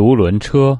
独轮车。